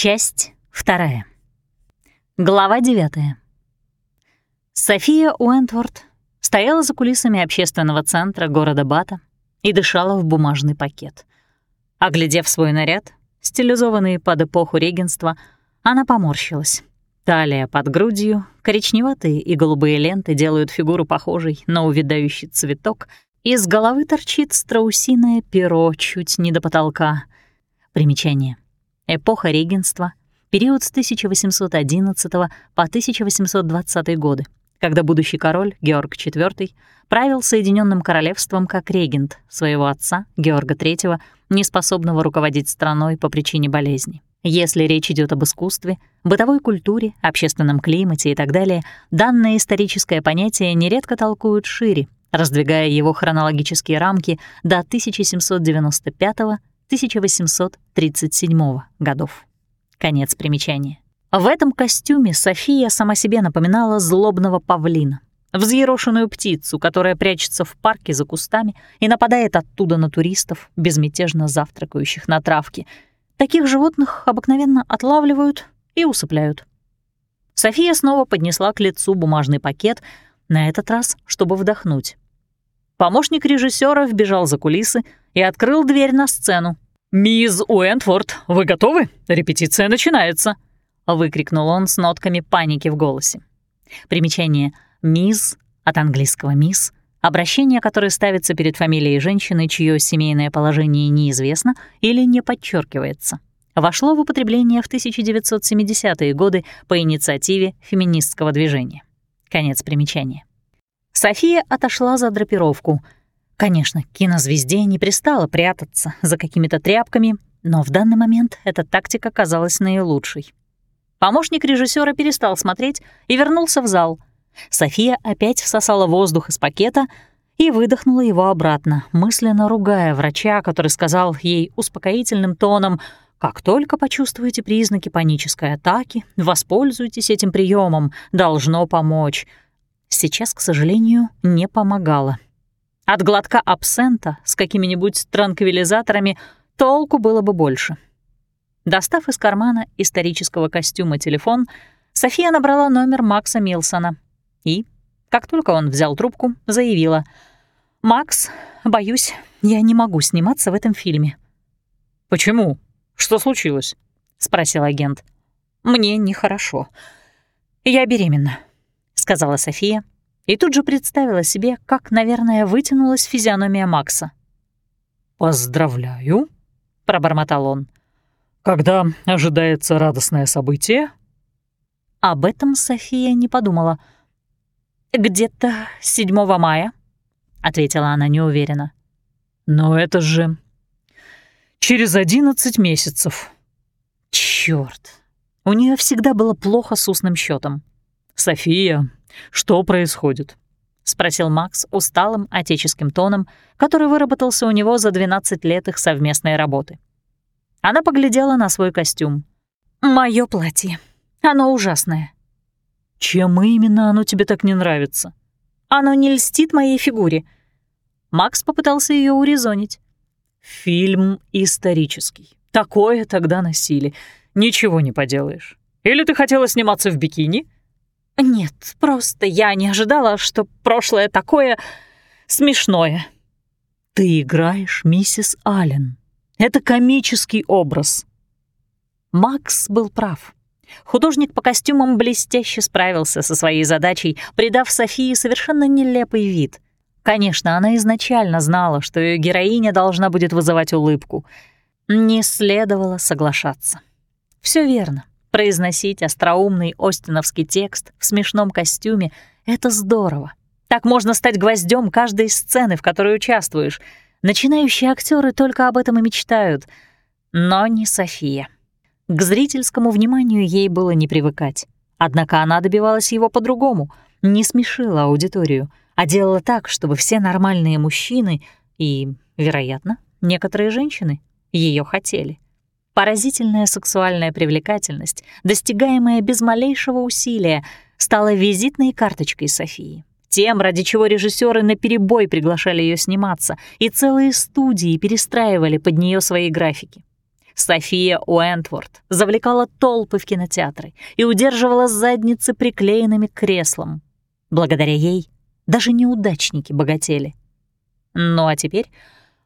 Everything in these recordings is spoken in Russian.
Часть вторая. Глава девятая. София Уэнтворд стояла за кулисами общественного центра города Бата и дышала в бумажный пакет. Оглядев свой наряд, стилизованный под эпоху регенства, она поморщилась. Талия под грудью, коричневатые и голубые ленты делают фигуру похожей на увядающий цветок, из головы торчит страусиное перо чуть не до потолка. Примечание. Эпоха регенства, период с 1811 по 1820 годы, когда будущий король Георг IV правил Соединенным Королевством как регент своего отца Георга III, неспособного руководить страной по причине болезни. Если речь идет об искусстве, бытовой культуре, общественном климате и так далее, данное историческое понятие нередко толкуют шире, раздвигая его хронологические рамки до 1795-1837 годов. Конец примечания. В этом костюме София сама себе напоминала злобного павлина, взъерошенную птицу, которая прячется в парке за кустами и нападает оттуда на туристов, безмятежно завтракающих на травке — Таких животных обыкновенно отлавливают и усыпляют. София снова поднесла к лицу бумажный пакет, на этот раз, чтобы вдохнуть. Помощник режиссера вбежал за кулисы и открыл дверь на сцену. «Мисс Уэнтфорд, вы готовы? Репетиция начинается!» — выкрикнул он с нотками паники в голосе. Примечание «Мисс» от английского «мисс» Обращение, которое ставится перед фамилией женщины, чье семейное положение неизвестно или не подчеркивается, вошло в употребление в 1970-е годы по инициативе феминистского движения. Конец примечания. София отошла за драпировку. Конечно, кинозвезде не пристало прятаться за какими-то тряпками, но в данный момент эта тактика казалась наилучшей. Помощник режиссера перестал смотреть и вернулся в зал — София опять всосала воздух из пакета и выдохнула его обратно, мысленно ругая врача, который сказал ей успокоительным тоном «Как только почувствуете признаки панической атаки, воспользуйтесь этим приемом, должно помочь». Сейчас, к сожалению, не помогало. От глотка абсента с какими-нибудь транквилизаторами толку было бы больше. Достав из кармана исторического костюма телефон, София набрала номер Макса Милсона — и, как только он взял трубку, заявила «Макс, боюсь, я не могу сниматься в этом фильме». «Почему? Что случилось?» — спросил агент. «Мне нехорошо. Я беременна», — сказала София, и тут же представила себе, как, наверное, вытянулась физиономия Макса. «Поздравляю», — пробормотал он. «Когда ожидается радостное событие?» Об этом София не подумала — «Где-то 7 мая», — ответила она неуверенно. «Но это же через 11 месяцев». Чёрт, у нее всегда было плохо с устным счетом. «София, что происходит?» — спросил Макс усталым отеческим тоном, который выработался у него за 12 лет их совместной работы. Она поглядела на свой костюм. «Моё платье. Оно ужасное. Чем именно оно тебе так не нравится? Оно не льстит моей фигуре. Макс попытался ее урезонить. Фильм исторический. Такое тогда носили. Ничего не поделаешь. Или ты хотела сниматься в бикини? Нет, просто я не ожидала, что прошлое такое смешное. Ты играешь миссис Аллен. Это комический образ. Макс был прав. Художник по костюмам блестяще справился со своей задачей, придав Софии совершенно нелепый вид. Конечно, она изначально знала, что ее героиня должна будет вызывать улыбку. Не следовало соглашаться. Все верно. Произносить остроумный остиновский текст в смешном костюме — это здорово. Так можно стать гвоздем каждой сцены, в которой участвуешь. Начинающие актеры только об этом и мечтают. Но не София. К зрительскому вниманию ей было не привыкать. Однако она добивалась его по-другому, не смешила аудиторию, а делала так, чтобы все нормальные мужчины и, вероятно, некоторые женщины ее хотели. Поразительная сексуальная привлекательность, достигаемая без малейшего усилия, стала визитной карточкой Софии. Тем, ради чего режиссеры наперебой приглашали ее сниматься, и целые студии перестраивали под нее свои графики. София Уэнтворд завлекала толпы в кинотеатры и удерживала задницы приклеенными к креслам. Благодаря ей даже неудачники богатели. Ну а теперь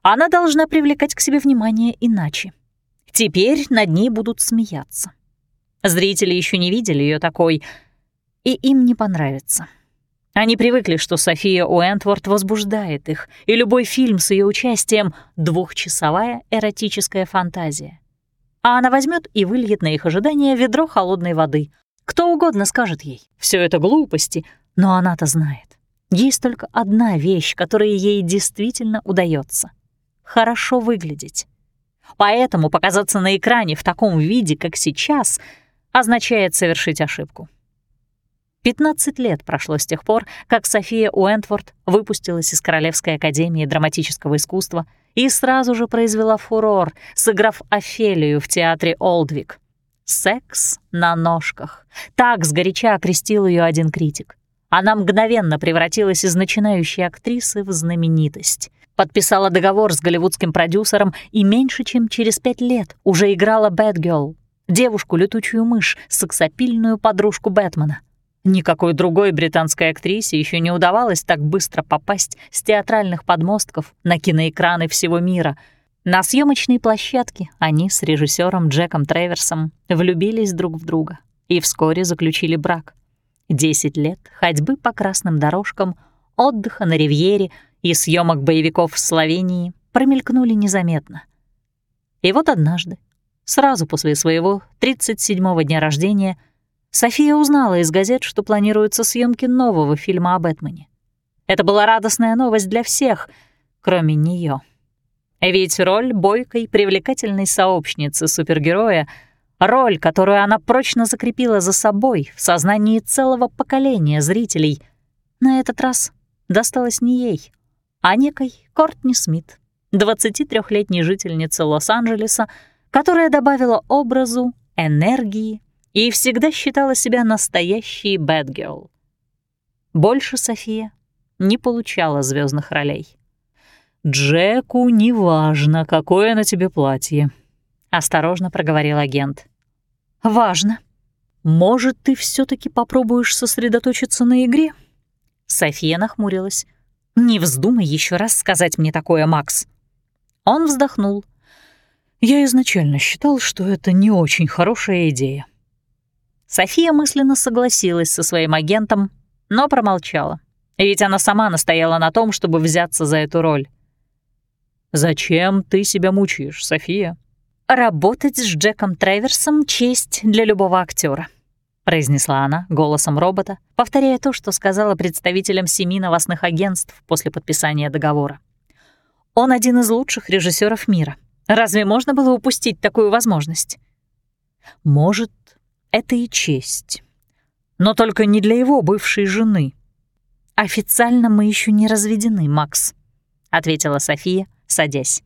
она должна привлекать к себе внимание иначе. Теперь над ней будут смеяться. Зрители еще не видели ее такой, и им не понравится. Они привыкли, что София Уэнтворд возбуждает их, и любой фильм с ее участием — двухчасовая эротическая фантазия. А она возьмет и выльет на их ожидание ведро холодной воды. Кто угодно скажет ей, все это глупости, но она-то знает. Есть только одна вещь, которая ей действительно удается — хорошо выглядеть. Поэтому показаться на экране в таком виде, как сейчас, означает совершить ошибку. 15 лет прошло с тех пор, как София Уэнтворд выпустилась из Королевской академии драматического искусства и сразу же произвела фурор, сыграв Офелию в театре Олдвик. «Секс на ножках». Так сгоряча окрестил ее один критик. Она мгновенно превратилась из начинающей актрисы в знаменитость. Подписала договор с голливудским продюсером и меньше чем через пять лет уже играла Бэтгелл, девушку-летучую мышь, сексапильную подружку Бэтмена — Никакой другой британской актрисе еще не удавалось так быстро попасть с театральных подмостков на киноэкраны всего мира. На съемочной площадке они с режиссером Джеком Треверсом влюбились друг в друга и вскоре заключили брак. Десять лет ходьбы по красным дорожкам, отдыха на ривьере и съемок боевиков в Словении промелькнули незаметно. И вот однажды, сразу после своего 37-го дня рождения, София узнала из газет, что планируются съемки нового фильма о Бэтмене. Это была радостная новость для всех, кроме нее. Ведь роль бойкой, привлекательной сообщницы супергероя — роль, которую она прочно закрепила за собой в сознании целого поколения зрителей, на этот раз досталась не ей, а некой Кортни Смит, 23-летней жительнице Лос-Анджелеса, которая добавила образу энергии, и всегда считала себя настоящей бэтгерл. Больше София не получала звездных ролей. «Джеку не важно, какое на тебе платье», — осторожно проговорил агент. «Важно. Может, ты все таки попробуешь сосредоточиться на игре?» София нахмурилась. «Не вздумай еще раз сказать мне такое, Макс». Он вздохнул. «Я изначально считал, что это не очень хорошая идея. София мысленно согласилась со своим агентом, но промолчала. Ведь она сама настояла на том, чтобы взяться за эту роль. «Зачем ты себя мучаешь, София?» «Работать с Джеком Треверсом — честь для любого актера, произнесла она голосом робота, повторяя то, что сказала представителям семи новостных агентств после подписания договора. «Он один из лучших режиссеров мира. Разве можно было упустить такую возможность?» «Может, это и честь. Но только не для его бывшей жены. «Официально мы еще не разведены, Макс», — ответила София, садясь.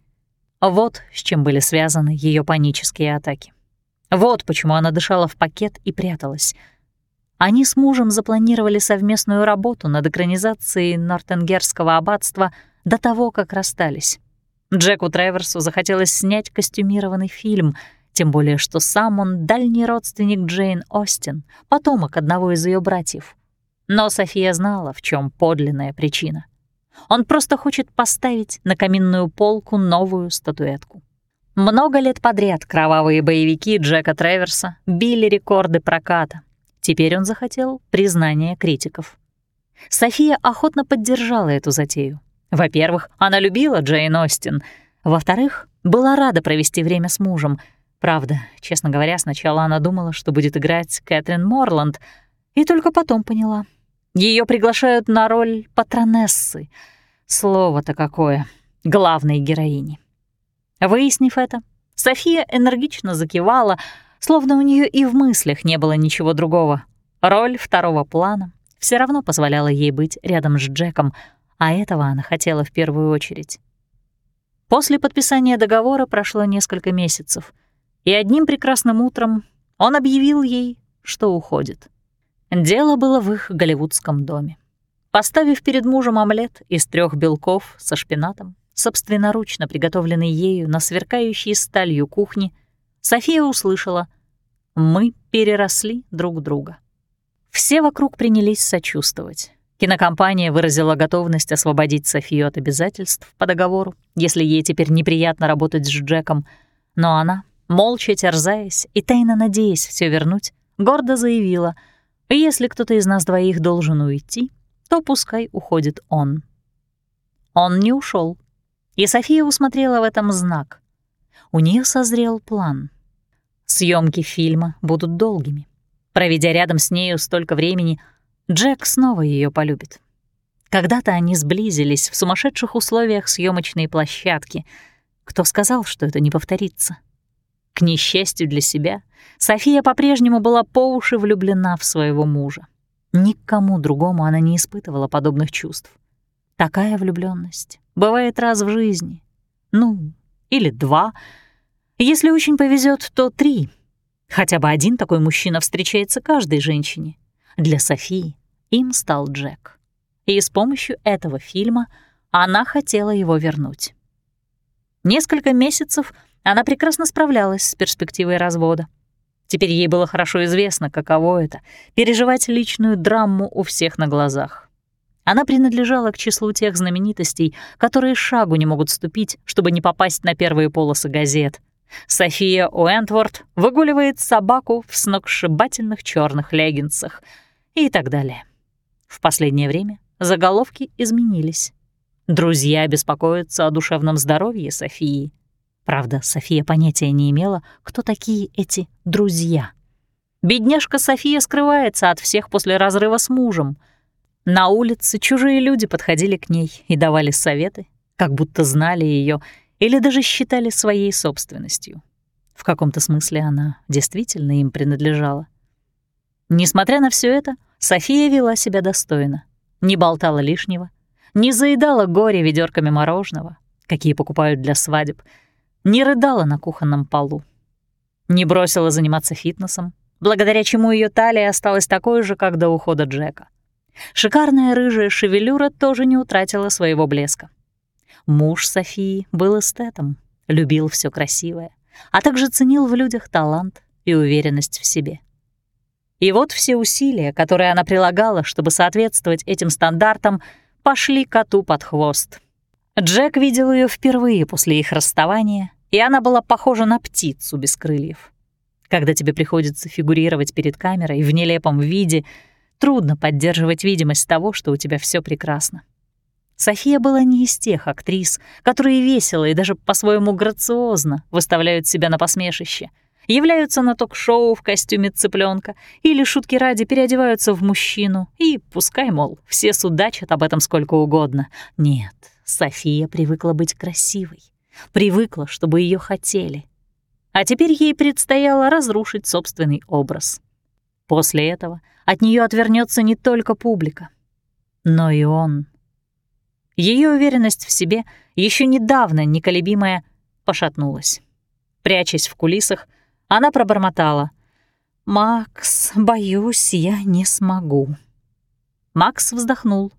Вот с чем были связаны ее панические атаки. Вот почему она дышала в пакет и пряталась. Они с мужем запланировали совместную работу над экранизацией Нортенгерского аббатства до того, как расстались. Джеку Треверсу захотелось снять костюмированный фильм — тем более, что сам он дальний родственник Джейн Остин, потомок одного из ее братьев. Но София знала, в чем подлинная причина. Он просто хочет поставить на каминную полку новую статуэтку. Много лет подряд кровавые боевики Джека Треверса били рекорды проката. Теперь он захотел признания критиков. София охотно поддержала эту затею. Во-первых, она любила Джейн Остин. Во-вторых, была рада провести время с мужем — Правда, честно говоря, сначала она думала, что будет играть Кэтрин Морланд, и только потом поняла. Ее приглашают на роль патронессы. Слово-то какое. Главной героини. Выяснив это, София энергично закивала, словно у нее и в мыслях не было ничего другого. Роль второго плана все равно позволяла ей быть рядом с Джеком, а этого она хотела в первую очередь. После подписания договора прошло несколько месяцев — и одним прекрасным утром он объявил ей, что уходит. Дело было в их голливудском доме. Поставив перед мужем омлет из трех белков со шпинатом, собственноручно приготовленный ею на сверкающей сталью кухне, София услышала «Мы переросли друг друга». Все вокруг принялись сочувствовать. Кинокомпания выразила готовность освободить Софию от обязательств по договору, если ей теперь неприятно работать с Джеком, но она, молча терзаясь и тайно надеясь все вернуть, гордо заявила, если кто-то из нас двоих должен уйти, то пускай уходит он. Он не ушел, и София усмотрела в этом знак. У нее созрел план. Съемки фильма будут долгими. Проведя рядом с нею столько времени — Джек снова ее полюбит. Когда-то они сблизились в сумасшедших условиях съемочной площадки. Кто сказал, что это не повторится? К несчастью для себя, София по-прежнему была по уши влюблена в своего мужа. Никому другому она не испытывала подобных чувств. Такая влюбленность бывает раз в жизни. Ну, или два. Если очень повезет, то три. Хотя бы один такой мужчина встречается каждой женщине. Для Софии им стал Джек. И с помощью этого фильма она хотела его вернуть. Несколько месяцев она прекрасно справлялась с перспективой развода. Теперь ей было хорошо известно, каково это — переживать личную драму у всех на глазах. Она принадлежала к числу тех знаменитостей, которые шагу не могут ступить, чтобы не попасть на первые полосы газет. София Уэнтворд выгуливает собаку в сногсшибательных черных леггинсах — и так далее. В последнее время заголовки изменились. Друзья беспокоятся о душевном здоровье Софии. Правда, София понятия не имела, кто такие эти «друзья». Бедняжка София скрывается от всех после разрыва с мужем. На улице чужие люди подходили к ней и давали советы, как будто знали ее или даже считали своей собственностью. В каком-то смысле она действительно им принадлежала. Несмотря на все это, София вела себя достойно, не болтала лишнего, не заедала горе ведерками мороженого, какие покупают для свадеб, не рыдала на кухонном полу, не бросила заниматься фитнесом, благодаря чему ее талия осталась такой же, как до ухода Джека. Шикарная рыжая шевелюра тоже не утратила своего блеска. Муж Софии был эстетом, любил все красивое, а также ценил в людях талант и уверенность в себе. И вот все усилия, которые она прилагала, чтобы соответствовать этим стандартам, пошли коту под хвост. Джек видел ее впервые после их расставания, и она была похожа на птицу без крыльев. Когда тебе приходится фигурировать перед камерой в нелепом виде, трудно поддерживать видимость того, что у тебя все прекрасно. София была не из тех актрис, которые весело и даже по-своему грациозно выставляют себя на посмешище — являются на ток-шоу в костюме цыпленка или шутки ради переодеваются в мужчину, и пускай, мол, все судачат об этом сколько угодно. Нет, София привыкла быть красивой, привыкла, чтобы ее хотели. А теперь ей предстояло разрушить собственный образ. После этого от нее отвернется не только публика, но и он. Ее уверенность в себе, еще недавно неколебимая, пошатнулась. Прячась в кулисах, она пробормотала. «Макс, боюсь, я не смогу». Макс вздохнул.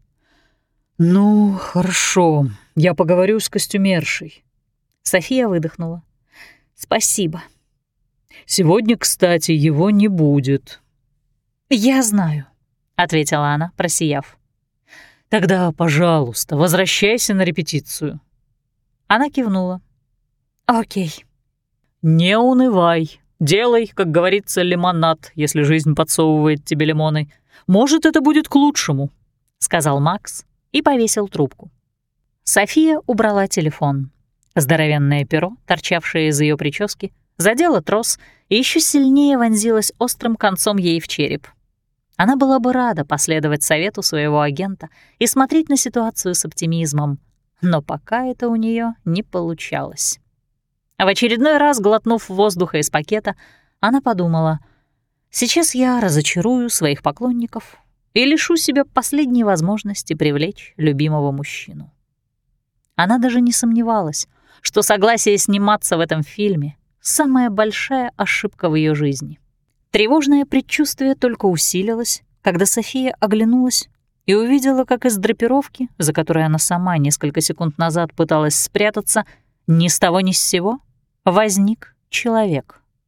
«Ну, хорошо, я поговорю с костюмершей». София выдохнула. «Спасибо». «Сегодня, кстати, его не будет». «Я знаю», — ответила она, просияв. «Тогда, пожалуйста, возвращайся на репетицию». Она кивнула. «Окей». «Не унывай. Делай, как говорится, лимонад, если жизнь подсовывает тебе лимоны. Может, это будет к лучшему», — сказал Макс и повесил трубку. София убрала телефон. Здоровенное перо, торчавшее из ее прически, задело трос и еще сильнее вонзилось острым концом ей в череп. Она была бы рада последовать совету своего агента и смотреть на ситуацию с оптимизмом, но пока это у нее не получалось. В очередной раз, глотнув воздуха из пакета, она подумала, «Сейчас я разочарую своих поклонников и лишу себя последней возможности привлечь любимого мужчину». Она даже не сомневалась, что согласие сниматься в этом фильме — самая большая ошибка в ее жизни. Тревожное предчувствие только усилилось, когда София оглянулась и увидела, как из драпировки, за которой она сама несколько секунд назад пыталась спрятаться, ни с того ни с сего возник человек.